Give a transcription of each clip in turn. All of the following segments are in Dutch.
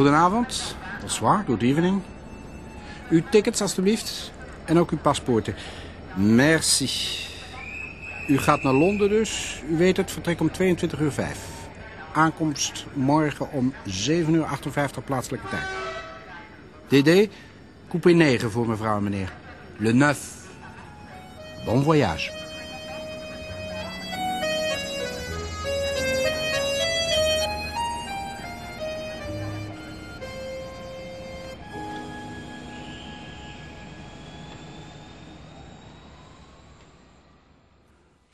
Goedenavond. Bonsoir, good evening. Uw tickets, alstublieft. En ook uw paspoorten. Merci. U gaat naar Londen dus. U weet het, vertrek om 22 uur 5. Aankomst morgen om 7 uur 58 plaatselijke tijd. DD, coupé 9 voor mevrouw en meneer. Le 9. Bon voyage.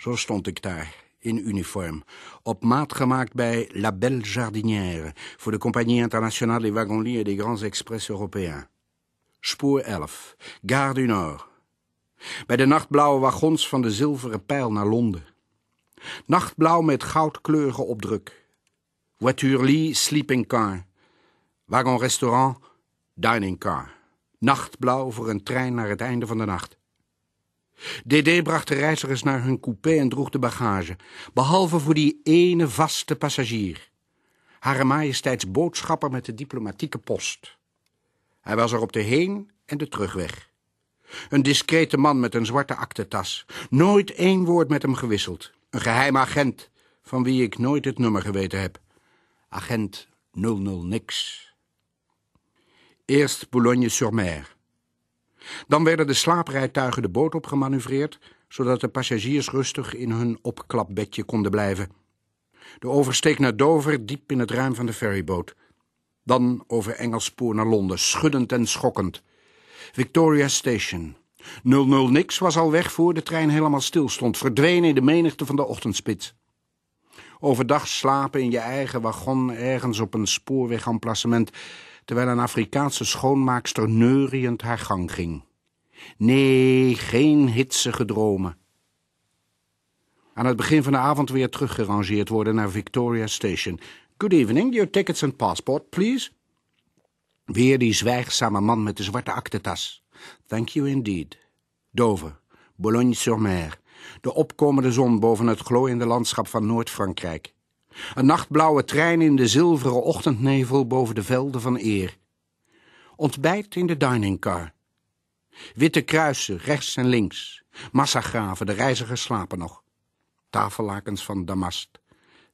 Zo stond ik daar, in uniform, op maat gemaakt bij La Belle Jardinière... voor de Compagnie Internationale des Wagons-Lits et des Grands Express Européens. Spoor 11, Gare du Nord. Bij de nachtblauwe wagons van de Zilveren Pijl naar Londen. Nachtblauw met goudkleurige opdruk. Voiture-lit, sleeping car. Wagon-restaurant, dining car. Nachtblauw voor een trein naar het einde van de nacht. DD bracht de reizigers naar hun coupé en droeg de bagage, behalve voor die ene vaste passagier. Hare majesteits boodschapper met de diplomatieke post. Hij was er op de heen- en de terugweg. Een discrete man met een zwarte aktentas. Nooit één woord met hem gewisseld. Een geheim agent, van wie ik nooit het nummer geweten heb. Agent 00 niks. Eerst Boulogne-sur-Mer. Dan werden de slaaprijtuigen de boot op gemanoeuvreerd, zodat de passagiers rustig in hun opklapbedje konden blijven. De oversteek naar Dover diep in het ruim van de ferryboot. Dan over Engelspoor naar Londen, schuddend en schokkend. Victoria Station. 00 niks was al weg voor de trein helemaal stilstond, verdwenen in de menigte van de ochtendspits. Overdag slapen in je eigen wagon ergens op een spoorwegemplacement terwijl een Afrikaanse schoonmaakster neuriënd haar gang ging. Nee, geen hitsige dromen. Aan het begin van de avond weer teruggerangeerd worden naar Victoria Station. Good evening, your tickets and passport, please. Weer die zwijgzame man met de zwarte aktentas. Thank you indeed. Dover, Boulogne-sur-Mer. De opkomende zon boven het glooiende landschap van Noord-Frankrijk. Een nachtblauwe trein in de zilveren ochtendnevel boven de velden van Eer. Ontbijt in de diningcar. Witte kruisen rechts en links. Massagraven, de reizigers slapen nog. Tafellakens van damast.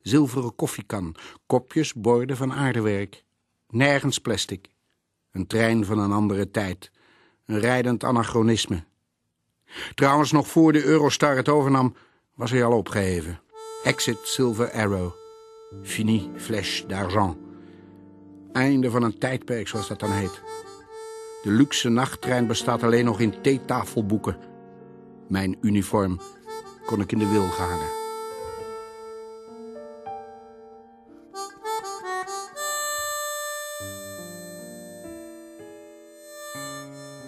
Zilveren koffiekan, kopjes, borden van aardewerk. Nergens plastic. Een trein van een andere tijd. Een rijdend anachronisme. Trouwens, nog voor de Eurostar het overnam, was hij al opgeheven. Exit Silver Arrow. Fini Flèche d'Argent. Einde van een tijdperk, zoals dat dan heet. De luxe nachttrein bestaat alleen nog in theetafelboeken. Mijn uniform kon ik in de wil gehangen.